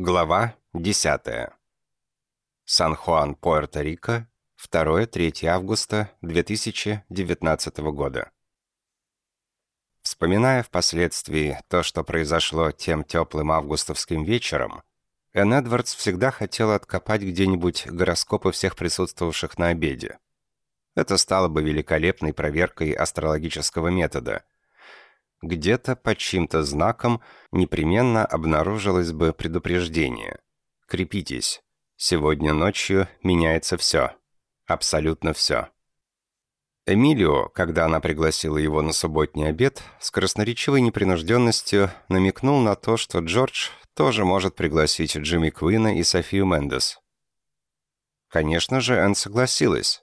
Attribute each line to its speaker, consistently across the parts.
Speaker 1: Глава 10. Сан-Хуан, Пуэрто-Рико, 2-3 августа 2019 года. Вспоминая впоследствии то, что произошло тем теплым августовским вечером, Энн Эдвардс всегда хотела откопать где-нибудь гороскопы всех присутствовавших на обеде. Это стало бы великолепной проверкой астрологического метода – где-то под чьим-то знаком непременно обнаружилось бы предупреждение. «Крепитесь. Сегодня ночью меняется все. Абсолютно все». Эмилио, когда она пригласила его на субботний обед, с красноречивой непринужденностью намекнул на то, что Джордж тоже может пригласить Джимми Куина и Софию Мендес. Конечно же, Энн согласилась,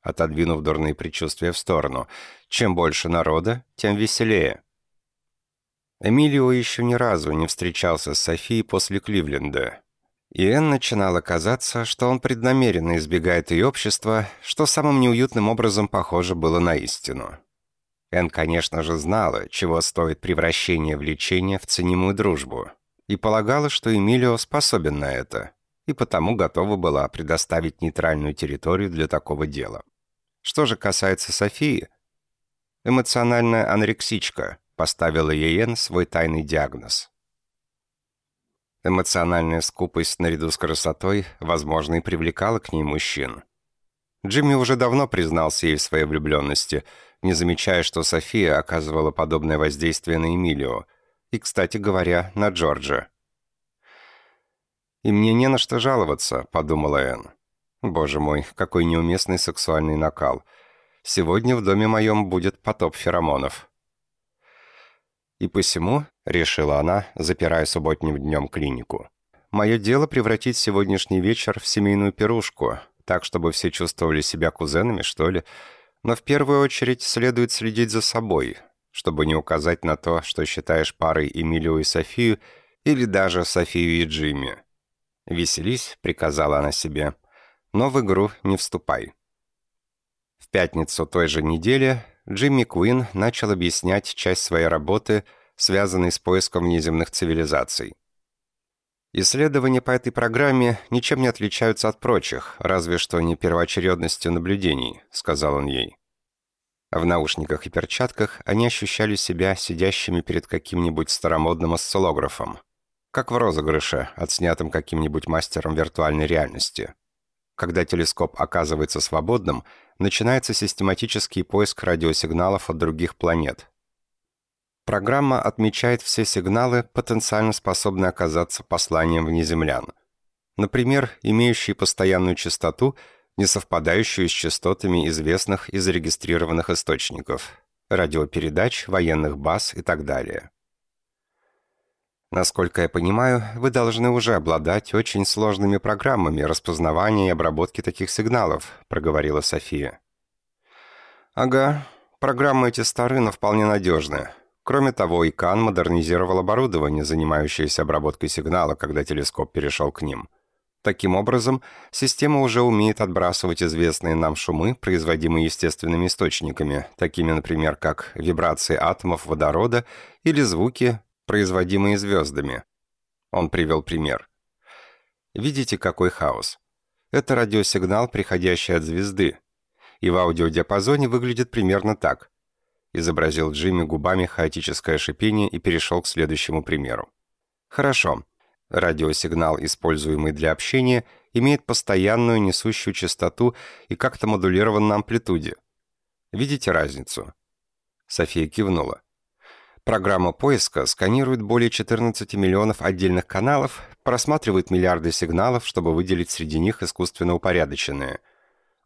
Speaker 1: отодвинув дурные предчувствия в сторону. Чем больше народа, тем веселее. Эмилио еще ни разу не встречался с Софией после Кливленда. И Энн начинала казаться, что он преднамеренно избегает ее общества, что самым неуютным образом похоже было на истину. Энн, конечно же, знала, чего стоит превращение влечения в ценимую дружбу, и полагала, что Эмилио способен на это, и потому готова была предоставить нейтральную территорию для такого дела. Что же касается Софии, эмоциональная анорексичка – Поставила Йен свой тайный диагноз. Эмоциональная скупость наряду с красотой, возможно, и привлекала к ней мужчин. Джимми уже давно признался ей в своей влюбленности, не замечая, что София оказывала подобное воздействие на Эмилио, и, кстати говоря, на Джорджа. «И мне не на что жаловаться», — подумала Энн. «Боже мой, какой неуместный сексуальный накал. Сегодня в доме моем будет потоп феромонов». И посему, решила она, запирая субботним днем клинику, мое дело превратить сегодняшний вечер в семейную пирушку, так, чтобы все чувствовали себя кузенами, что ли. Но в первую очередь следует следить за собой, чтобы не указать на то, что считаешь парой Эмилию и Софию, или даже Софию и Джимми. «Веселись», — приказала она себе, — «но в игру не вступай». В пятницу той же недели Джимми Куин начал объяснять часть своей работы, связанной с поиском внеземных цивилизаций. Исследования по этой программе ничем не отличаются от прочих, разве что не первоочередностью наблюдений, сказал он ей. В наушниках и перчатках они ощущали себя сидящими перед каким-нибудь старомодным осциллографом, как в розыгрыше, отснятым каким-нибудь мастером виртуальной реальности. Когда телескоп оказывается свободным, начинается систематический поиск радиосигналов от других планет. Программа отмечает все сигналы, потенциально способные оказаться посланием внеземлян. Например, имеющие постоянную частоту, не совпадающую с частотами известных и зарегистрированных источников, радиопередач, военных баз и так далее. Насколько я понимаю, вы должны уже обладать очень сложными программами распознавания и обработки таких сигналов», — проговорила София. «Ага, программы эти стары, но вполне надежны. Кроме того, ИКАН модернизировал оборудование, занимающееся обработкой сигнала, когда телескоп перешел к ним. Таким образом, система уже умеет отбрасывать известные нам шумы, производимые естественными источниками, такими, например, как вибрации атомов водорода или звуки, производимые звездами. Он привел пример. Видите, какой хаос? Это радиосигнал, приходящий от звезды. И в аудиодиапазоне выглядит примерно так. Изобразил Джимми губами хаотическое шипение и перешел к следующему примеру. Хорошо. Радиосигнал, используемый для общения, имеет постоянную несущую частоту и как-то модулирован на амплитуде. Видите разницу? София кивнула. Программа поиска сканирует более 14 миллионов отдельных каналов, просматривает миллиарды сигналов, чтобы выделить среди них искусственно упорядоченные.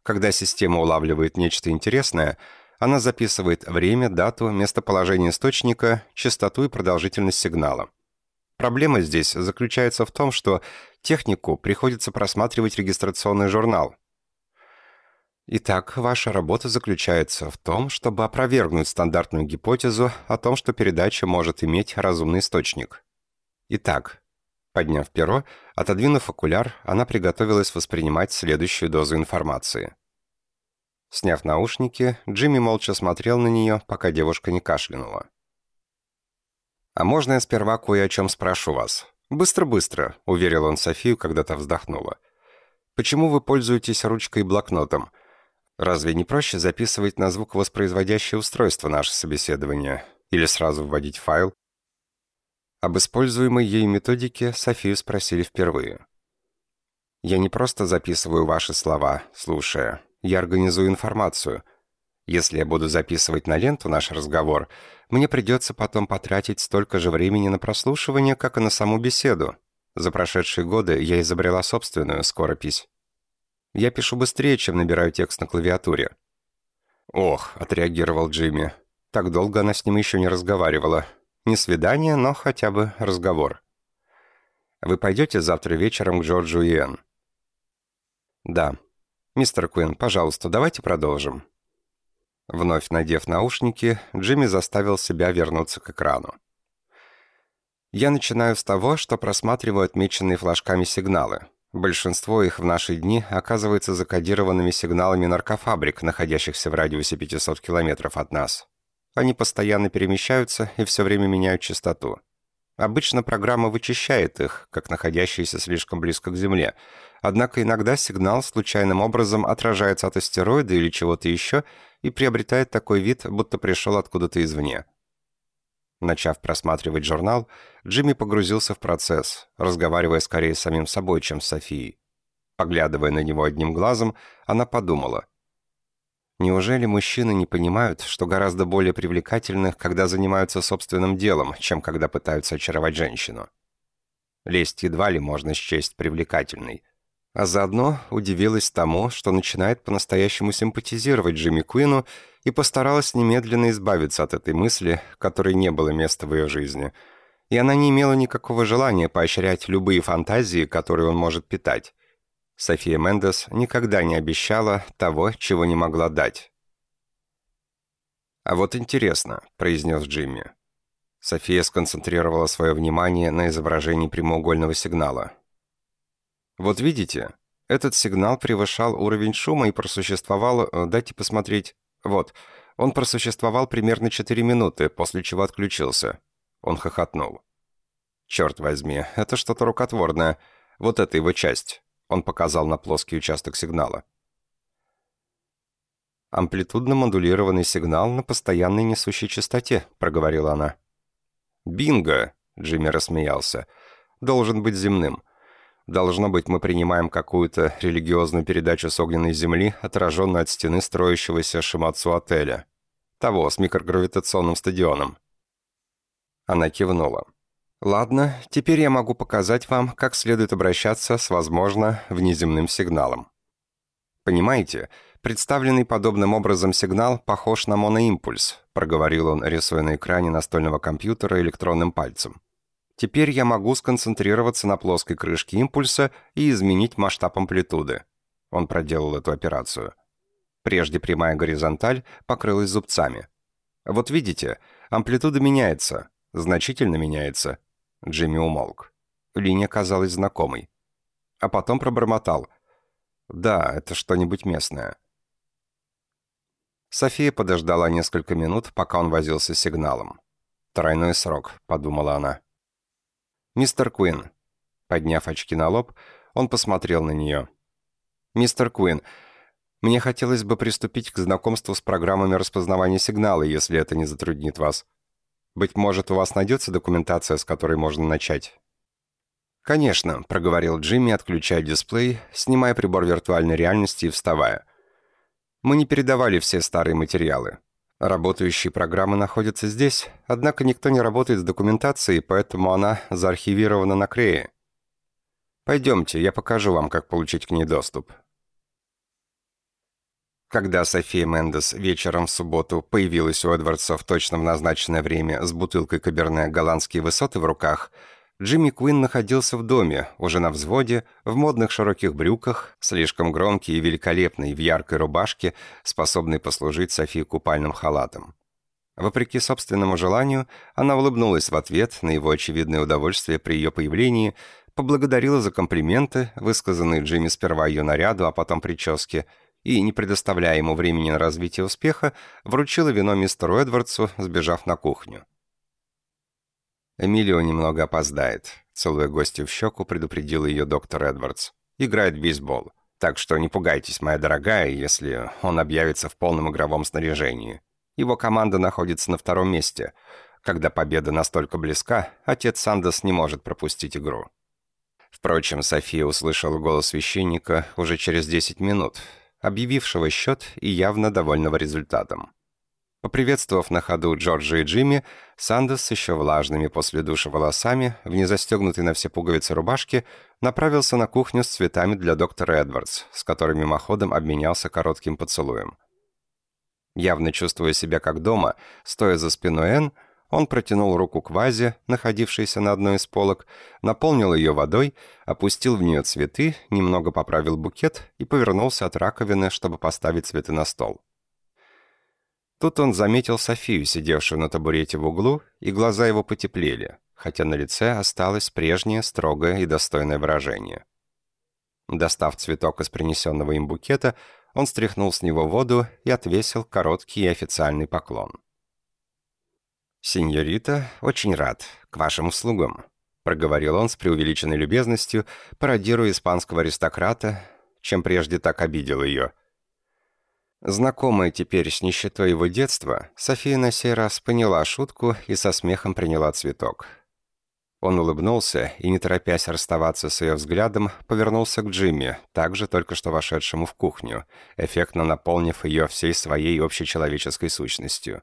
Speaker 1: Когда система улавливает нечто интересное, она записывает время, дату, местоположение источника, частоту и продолжительность сигнала. Проблема здесь заключается в том, что технику приходится просматривать регистрационный журнал, Итак, ваша работа заключается в том, чтобы опровергнуть стандартную гипотезу о том, что передача может иметь разумный источник. Итак, подняв перо, отодвинув окуляр, она приготовилась воспринимать следующую дозу информации. Сняв наушники, Джимми молча смотрел на нее, пока девушка не кашлянула. «А можно я сперва кое о чем спрошу вас?» «Быстро-быстро», — уверил он Софию, когда та вздохнула. «Почему вы пользуетесь ручкой и блокнотом? Разве не проще записывать на звуковоспроизводящее устройство наше собеседование? Или сразу вводить файл?» Об используемой ей методике Софию спросили впервые. «Я не просто записываю ваши слова, слушая. Я организую информацию. Если я буду записывать на ленту наш разговор, мне придется потом потратить столько же времени на прослушивание, как и на саму беседу. За прошедшие годы я изобрела собственную скоропись. Я пишу быстрее, чем набираю текст на клавиатуре». «Ох», — отреагировал Джимми. Так долго она с ним еще не разговаривала. Не свидание, но хотя бы разговор. Вы пойдете завтра вечером к Джорджу и Энн? Да. Мистер Куин, пожалуйста, давайте продолжим. Вновь надев наушники, Джимми заставил себя вернуться к экрану. Я начинаю с того, что просматриваю отмеченные флажками сигналы. Большинство их в наши дни оказывается закодированными сигналами наркофабрик, находящихся в радиусе 500 километров от нас. Они постоянно перемещаются и все время меняют частоту. Обычно программа вычищает их, как находящиеся слишком близко к Земле. Однако иногда сигнал случайным образом отражается от астероида или чего-то еще и приобретает такой вид, будто пришел откуда-то извне. Начав просматривать журнал, Джимми погрузился в процесс, разговаривая скорее с самим собой, чем с Софией. Поглядывая на него одним глазом, она подумала – Неужели мужчины не понимают, что гораздо более привлекательны, когда занимаются собственным делом, чем когда пытаются очаровать женщину? Лесть едва ли можно счесть привлекательной. А заодно удивилась тому, что начинает по-настоящему симпатизировать Джимми Куину и постаралась немедленно избавиться от этой мысли, которой не было места в ее жизни. И она не имела никакого желания поощрять любые фантазии, которые он может питать. София Мендес никогда не обещала того, чего не могла дать. «А вот интересно», — произнес Джимми. София сконцентрировала свое внимание на изображении прямоугольного сигнала. «Вот видите, этот сигнал превышал уровень шума и просуществовал... Э, дайте посмотреть... Вот, он просуществовал примерно 4 минуты, после чего отключился». Он хохотнул. «Черт возьми, это что-то рукотворное. Вот это его часть. Он показал на плоский участок сигнала. «Амплитудно-модулированный сигнал на постоянной несущей частоте», — проговорила она. «Бинго!» — Джимми рассмеялся. «Должен быть земным. Должно быть, мы принимаем какую-то религиозную передачу с огненной земли, отраженную от стены строящегося Шимацу отеля. Того, с микрогравитационным стадионом». Она кивнула. Ладно, теперь я могу показать вам, как следует обращаться с, возможно, внеземным сигналом. Понимаете, представленный подобным образом сигнал похож на моноимпульс, проговорил он, рисуя на экране настольного компьютера электронным пальцем. Теперь я могу сконцентрироваться на плоской крышке импульса и изменить масштаб амплитуды. Он проделал эту операцию. Прежде прямая горизонталь покрылась зубцами. Вот видите, амплитуда меняется, значительно меняется, Джимми умолк. Линия казалась знакомой. А потом пробормотал. «Да, это что-нибудь местное». София подождала несколько минут, пока он возился с сигналом. «Тройной срок», — подумала она. «Мистер Куин». Подняв очки на лоб, он посмотрел на нее. «Мистер Куин, мне хотелось бы приступить к знакомству с программами распознавания сигнала, если это не затруднит вас». Быть может, у вас найдется документация, с которой можно начать?» «Конечно», — проговорил Джимми, отключая дисплей, снимая прибор виртуальной реальности и вставая. «Мы не передавали все старые материалы. Работающие программы находятся здесь, однако никто не работает с документацией, поэтому она заархивирована на Крее. Пойдемте, я покажу вам, как получить к ней доступ». Когда София Мендес вечером в субботу появилась у Эдвардса в точно в назначенное время с бутылкой каберне «Голландские высоты» в руках, Джимми Куин находился в доме, уже на взводе, в модных широких брюках, слишком громкий и великолепный, в яркой рубашке, способный послужить Софии купальным халатом. Вопреки собственному желанию, она улыбнулась в ответ на его очевидное удовольствие при ее появлении, поблагодарила за комплименты, высказанные Джимми сперва ее наряду, а потом прическе, и, не предоставляя ему времени на развитие успеха, вручила вино мистеру Эдвардсу, сбежав на кухню. «Эмилио немного опоздает», — целуя гостя в щеку, предупредил ее доктор Эдвардс. «Играет в бейсбол. Так что не пугайтесь, моя дорогая, если он объявится в полном игровом снаряжении. Его команда находится на втором месте. Когда победа настолько близка, отец Сандос не может пропустить игру». Впрочем, София услышала голос священника уже через 10 минут, объявившего счет и явно довольного результатом. Поприветствовав на ходу Джорджа и Джимми, Сандос с еще влажными после душа волосами, в незастегнутой на все пуговицы рубашки, направился на кухню с цветами для доктора Эдвардс, с которым мимоходом обменялся коротким поцелуем. Явно чувствуя себя как дома, стоя за спиной Энн, он протянул руку к вазе, находившейся на одной из полок, наполнил ее водой, опустил в нее цветы, немного поправил букет и повернулся от раковины, чтобы поставить цветы на стол. Тут он заметил Софию, сидевшую на табурете в углу, и глаза его потеплели, хотя на лице осталось прежнее строгое и достойное выражение. Достав цветок из принесенного им букета, он стряхнул с него воду и отвесил короткий и официальный поклон. «Синьорита, очень рад. К вашим услугам», — проговорил он с преувеличенной любезностью, пародируя испанского аристократа, чем прежде так обидел ее. Знакомая теперь с нищетой его детства, София на сей раз поняла шутку и со смехом приняла цветок. Он улыбнулся и, не торопясь расставаться с ее взглядом, повернулся к Джимми, также только что вошедшему в кухню, эффектно наполнив ее всей своей общечеловеческой сущностью.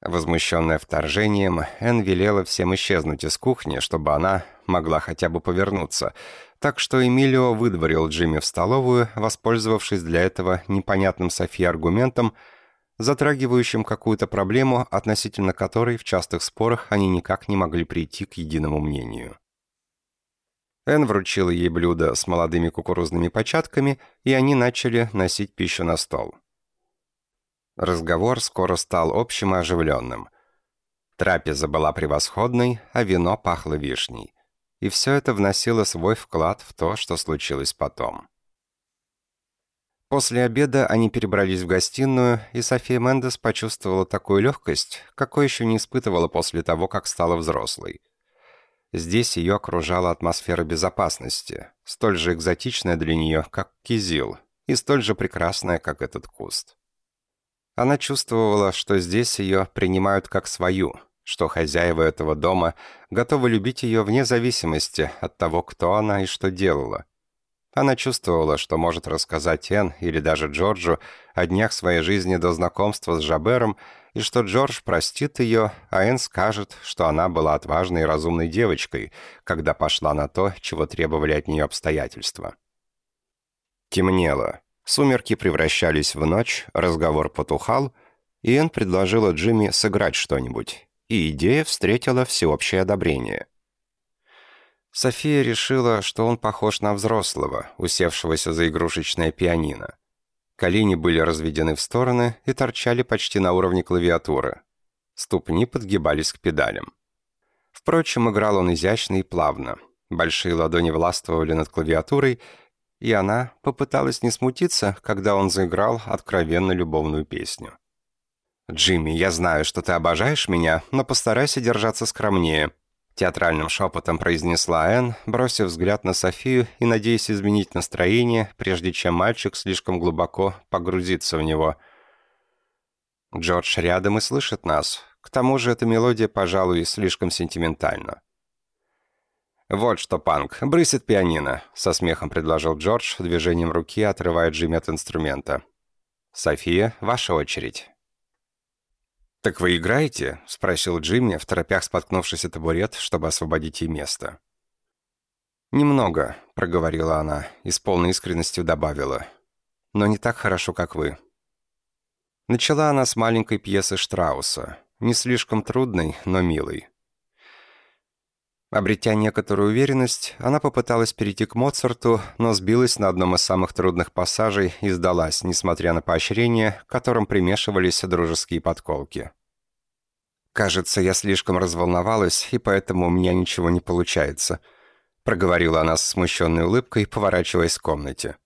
Speaker 1: Возмущенная вторжением, Энн велела всем исчезнуть из кухни, чтобы она могла хотя бы повернуться, так что Эмилио выдворил Джимми в столовую, воспользовавшись для этого непонятным Софи аргументом, затрагивающим какую-то проблему, относительно которой в частых спорах они никак не могли прийти к единому мнению. Энн вручила ей блюдо с молодыми кукурузными початками, и они начали носить пищу на стол. Разговор скоро стал общим и оживленным. Трапеза была превосходной, а вино пахло вишней. И все это вносило свой вклад в то, что случилось потом. После обеда они перебрались в гостиную, и София Мендес почувствовала такую легкость, какой еще не испытывала после того, как стала взрослой. Здесь ее окружала атмосфера безопасности, столь же экзотичная для нее, как кизил, и столь же прекрасная, как этот куст. Она чувствовала, что здесь ее принимают как свою, что хозяева этого дома готовы любить ее вне зависимости от того, кто она и что делала. Она чувствовала, что может рассказать Энн или даже Джорджу о днях своей жизни до знакомства с Жабером, и что Джордж простит ее, а Энн скажет, что она была отважной и разумной девочкой, когда пошла на то, чего требовали от нее обстоятельства. Темнело. Сумерки превращались в ночь, разговор потухал, и Энн предложила Джимми сыграть что-нибудь, и идея встретила всеобщее одобрение. София решила, что он похож на взрослого, усевшегося за игрушечное пианино. Колени были разведены в стороны и торчали почти на уровне клавиатуры. Ступни подгибались к педалям. Впрочем, играл он изящно и плавно. Большие ладони властвовали над клавиатурой, и она попыталась не смутиться, когда он заиграл откровенно любовную песню. «Джимми, я знаю, что ты обожаешь меня, но постарайся держаться скромнее», театральным шепотом произнесла Энн, бросив взгляд на Софию и надеясь изменить настроение, прежде чем мальчик слишком глубоко погрузится в него. Джордж рядом и слышит нас. К тому же эта мелодия, пожалуй, слишком сентиментальна. «Вот что, Панк, брысит пианино», — со смехом предложил Джордж, движением руки отрывая Джимми от инструмента. «София, ваша очередь». «Так вы играете?» — спросил Джимми, в торопях споткнувшись о табурет, чтобы освободить ей место. «Немного», — проговорила она и с полной искренностью добавила. «Но не так хорошо, как вы». Начала она с маленькой пьесы Штрауса, не слишком трудной, но милой. Обретя некоторую уверенность, она попыталась перейти к Моцарту, но сбилась на одном из самых трудных пассажей и сдалась, несмотря на поощрение, которым примешивались дружеские подколки. «Кажется, я слишком разволновалась, и поэтому у меня ничего не получается», проговорила она с смущенной улыбкой, поворачиваясь в комнате.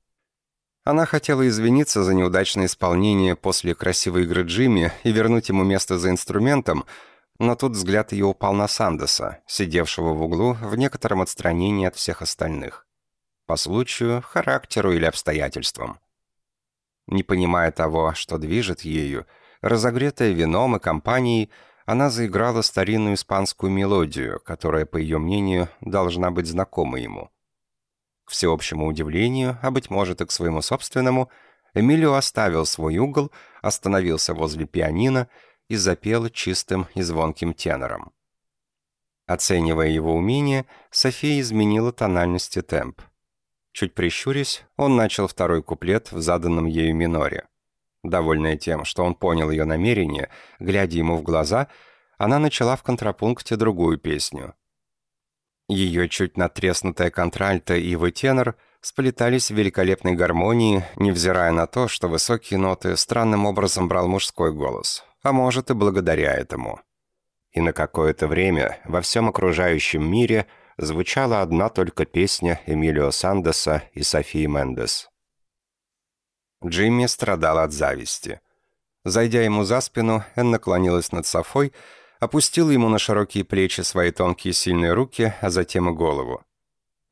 Speaker 1: Она хотела извиниться за неудачное исполнение после красивой игры Джимми и вернуть ему место за инструментом, Но тут взгляд ее упал на Сандеса, сидевшего в углу в некотором отстранении от всех остальных. По случаю, характеру или обстоятельствам. Не понимая того, что движет ею, разогретая вином и компанией, она заиграла старинную испанскую мелодию, которая, по ее мнению, должна быть знакома ему. К всеобщему удивлению, а быть может и к своему собственному, Эмилио оставил свой угол, остановился возле пианино и запел чистым и звонким тенором. Оценивая его умение, София изменила тональность и темп. Чуть прищурясь, он начал второй куплет в заданном ею миноре. Довольная тем, что он понял ее намерение, глядя ему в глаза, она начала в контрапункте другую песню. Ее чуть натреснутая контральта и тенор сплетались в великолепной гармонии, невзирая на то, что высокие ноты странным образом брал мужской голос а может и благодаря этому. И на какое-то время во всем окружающем мире звучала одна только песня Эмилио Сандеса и Софии Мендес. Джимми страдал от зависти. Зайдя ему за спину, Энн наклонилась над Софой, опустила ему на широкие плечи свои тонкие сильные руки, а затем и голову.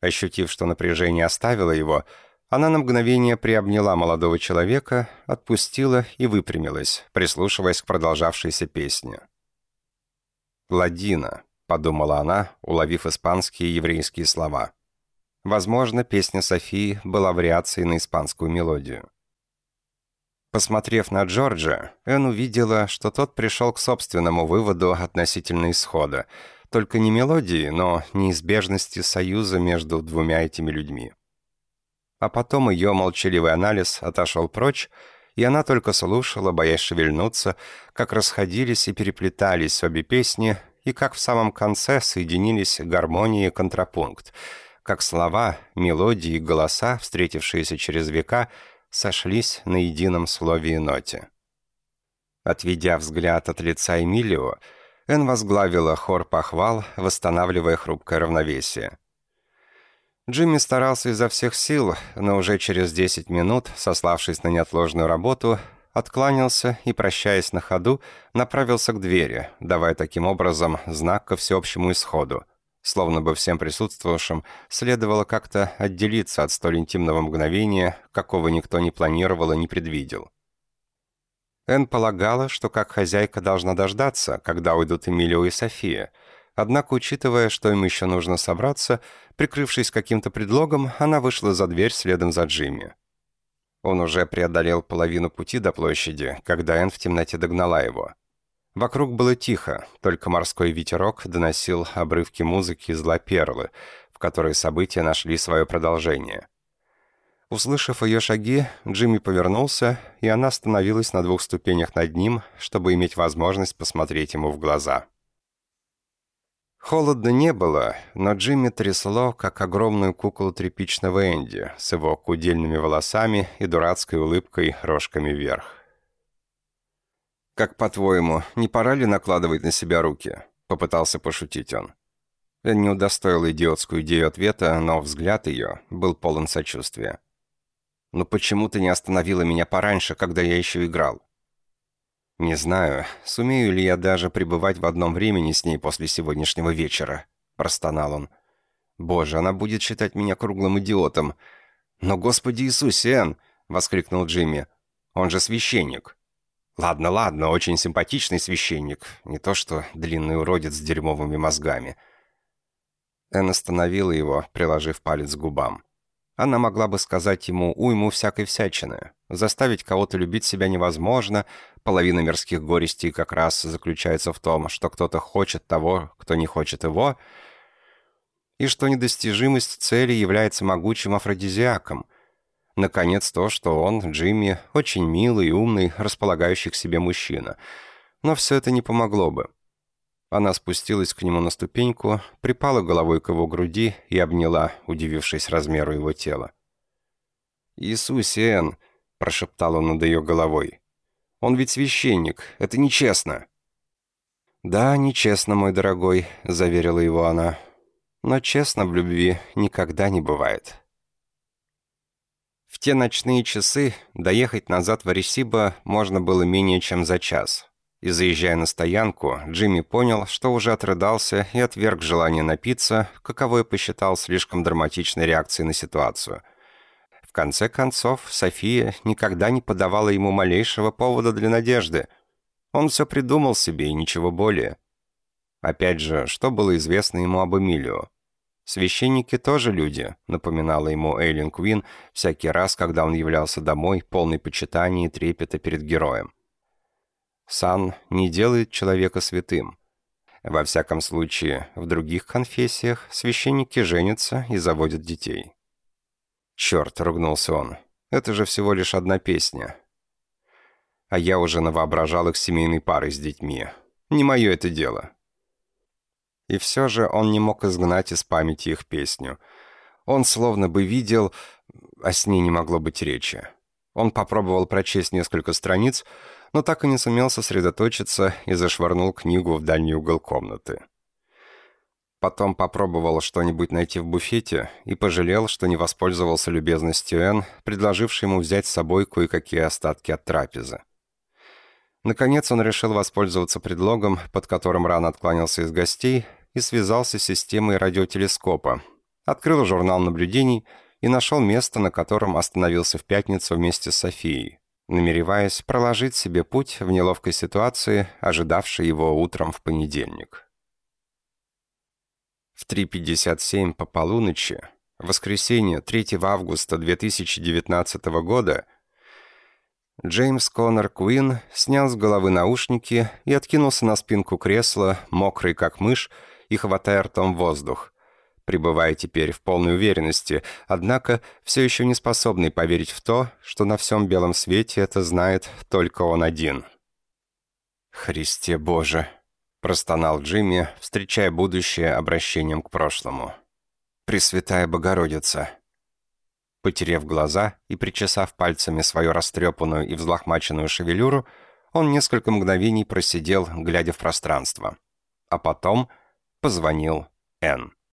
Speaker 1: Ощутив, что напряжение оставило его, она на мгновение приобняла молодого человека, отпустила и выпрямилась, прислушиваясь к продолжавшейся песне. «Ладина», — подумала она, уловив испанские и еврейские слова. Возможно, песня Софии была вариацией на испанскую мелодию. Посмотрев на Джорджа, Энн увидела, что тот пришел к собственному выводу относительно исхода, только не мелодии, но неизбежности союза между двумя этими людьми. А потом ее молчаливый анализ отошел прочь, и она только слушала, боясь шевельнуться, как расходились и переплетались обе песни, и как в самом конце соединились гармония и контрапункт, как слова, мелодии и голоса, встретившиеся через века, сошлись на едином слове и ноте. Отведя взгляд от лица Эмилио, Эн возглавила хор похвал, восстанавливая хрупкое равновесие. Джимми старался изо всех сил, но уже через 10 минут, сославшись на неотложную работу, откланялся и, прощаясь на ходу, направился к двери, давая таким образом знак ко всеобщему исходу. Словно бы всем присутствовавшим следовало как-то отделиться от столь интимного мгновения, какого никто не планировал и не предвидел. Энн полагала, что как хозяйка должна дождаться, когда уйдут Эмилио и София – Однако, учитывая, что им еще нужно собраться, прикрывшись каким-то предлогом, она вышла за дверь следом за Джимми. Он уже преодолел половину пути до площади, когда Энн в темноте догнала его. Вокруг было тихо, только морской ветерок доносил обрывки музыки из «Ла Перлы», в которой события нашли свое продолжение. Услышав ее шаги, Джимми повернулся, и она остановилась на двух ступенях над ним, чтобы иметь возможность посмотреть ему в глаза. Холодно не было, но Джимми трясло, как огромную куклу тряпичного Энди, с его кудельными волосами и дурацкой улыбкой рожками вверх. «Как по-твоему, не пора ли накладывать на себя руки?» — попытался пошутить он. Эн не удостоил идиотскую идею ответа, но взгляд ее был полон сочувствия. «Ну почему ты не остановила меня пораньше, когда я еще играл?» «Не знаю, сумею ли я даже пребывать в одном времени с ней после сегодняшнего вечера», — простонал он. «Боже, она будет считать меня круглым идиотом». «Но, Господи Иисусе, Энн!» — воскликнул Джимми. «Он же священник». «Ладно, ладно, очень симпатичный священник. Не то что длинный уродец с дерьмовыми мозгами». Энн остановила его, приложив палец к губам. Она могла бы сказать ему уйму всякой всячины. Заставить кого-то любить себя невозможно, половина мирских горестей как раз заключается в том, что кто-то хочет того, кто не хочет его, и что недостижимость цели является могучим афродизиаком. Наконец, то, что он, Джимми, очень милый умный, располагающий к себе мужчина. Но все это не помогло бы. Она спустилась к нему на ступеньку, припала головой к его груди и обняла, удивившись размеру его тела. «Иисусе, Энн!» – прошептал он над ее головой. «Он ведь священник, это нечестно!» «Да, нечестно, мой дорогой», – заверила его она. «Но честно в любви никогда не бывает». В те ночные часы доехать назад в Аресибо можно было менее чем за час. И заезжая на стоянку, Джимми понял, что уже отрыдался и отверг желание напиться, каковое посчитал слишком драматичной реакцией на ситуацию. В конце концов, София никогда не подавала ему малейшего повода для надежды. Он все придумал себе и ничего более. Опять же, что было известно ему об Эмилио? «Священники тоже люди», — напоминала ему Эйлин Куин всякий раз, когда он являлся домой, полный почитания и трепета перед героем. Сан не делает человека святым. Во всяком случае, в других конфессиях священники женятся и заводят детей. «Черт!» — ругнулся он. «Это же всего лишь одна песня». А я уже навоображал их семейной парой с детьми. Не мое это дело. И все же он не мог изгнать из памяти их песню. Он словно бы видел, а с ней не могло быть речи. Он попробовал прочесть несколько страниц, но так и не сумел сосредоточиться и зашвырнул книгу в дальний угол комнаты. Потом попробовал что-нибудь найти в буфете и пожалел, что не воспользовался любезностью Энн, предложившей ему взять с собой кое-какие остатки от трапезы. Наконец он решил воспользоваться предлогом, под которым рано откланялся из гостей, и связался с системой радиотелескопа. Открыл журнал наблюдений и нашел место, на котором остановился в пятницу вместе с Софией, намереваясь проложить себе путь в неловкой ситуации, ожидавшей его утром в понедельник. В 3.57 по полуночи, воскресенье 3 августа 2019 года, Джеймс Коннор Куин снял с головы наушники и откинулся на спинку кресла, мокрый как мышь, и хватая ртом воздух. Пребывая теперь в полной уверенности, однако все еще не способный поверить в то, что на всем белом свете это знает только он один. «Христе Боже!» – простонал Джимми, встречая будущее обращением к прошлому. «Пресвятая Богородица!» Потерев глаза и причесав пальцами свою растрепанную и взлохмаченную шевелюру, он несколько мгновений просидел, глядя в пространство. А потом позвонил Энн.